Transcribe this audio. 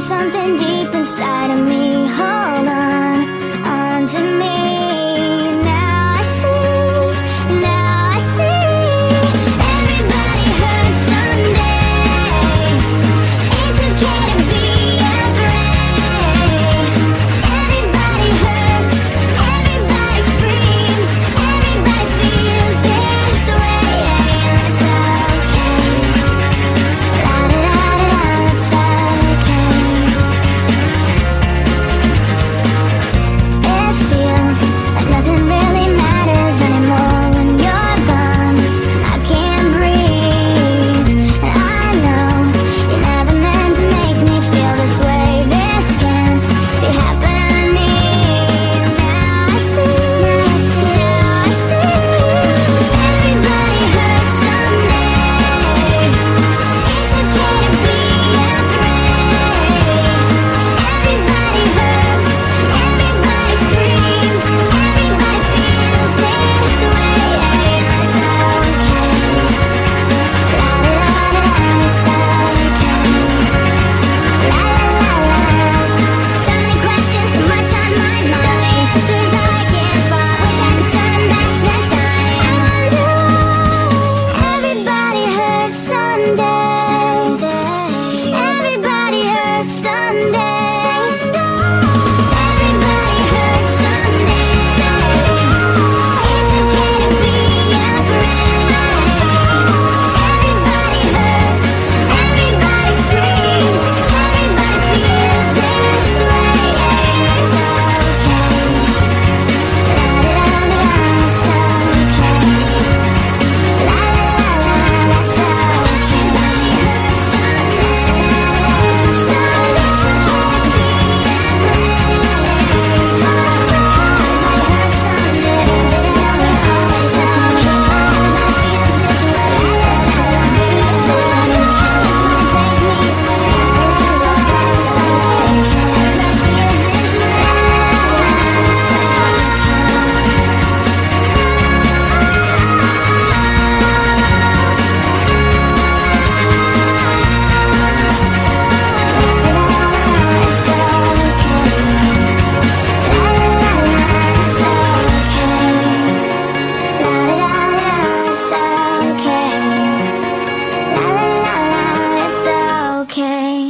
something deep inside of me.